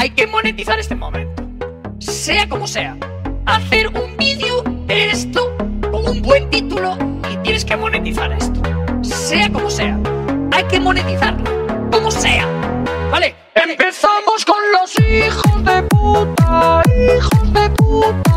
hay que monetizar este momento. Sea como sea. Hacer un vídeo de esto con un buen título y tienes que monetizar esto. Sea como sea. Hay que monetizarlo. Como sea. ¿Vale? Empezamos con los hijos de puta, hijos de puta,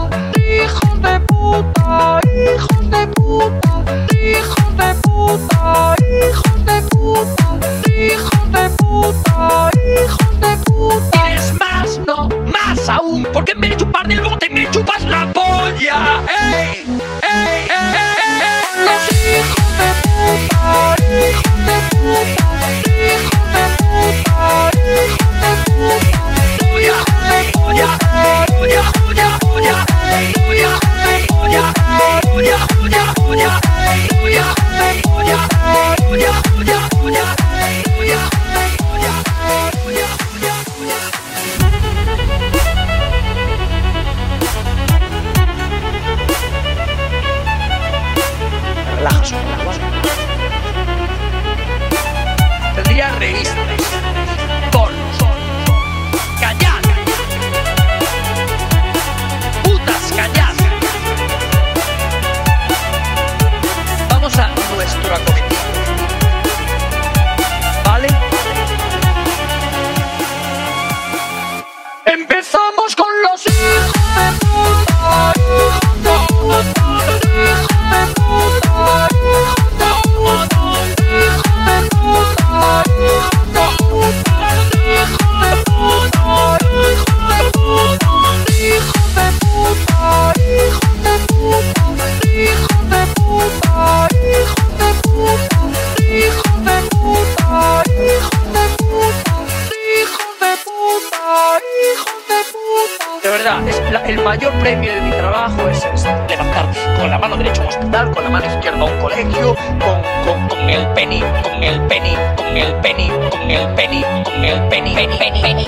es el mayor premio de mi trabajo es este, levantar con la mano derecha un hospital, con la mano izquierda un colegio, con, con, con el penny, con el penny, con el penny, con el penny, con el penny, penny.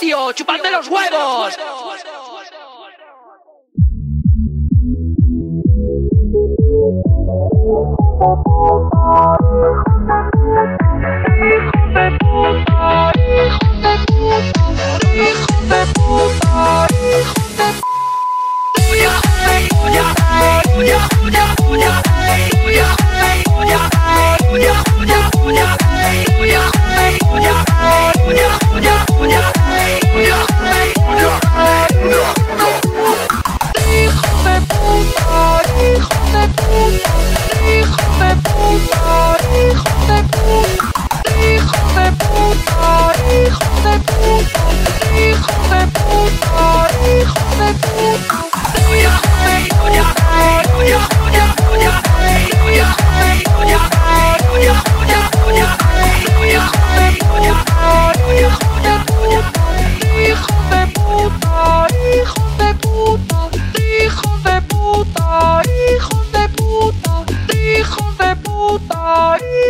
Tío, chupadme los huevos. Ich hoffe,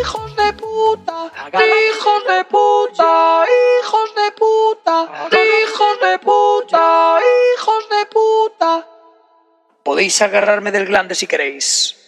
hijos de puta, hijos de puta, hijos de puta, hijos de puta, hijos de puta. Podéis agarrarme del glande si queréis.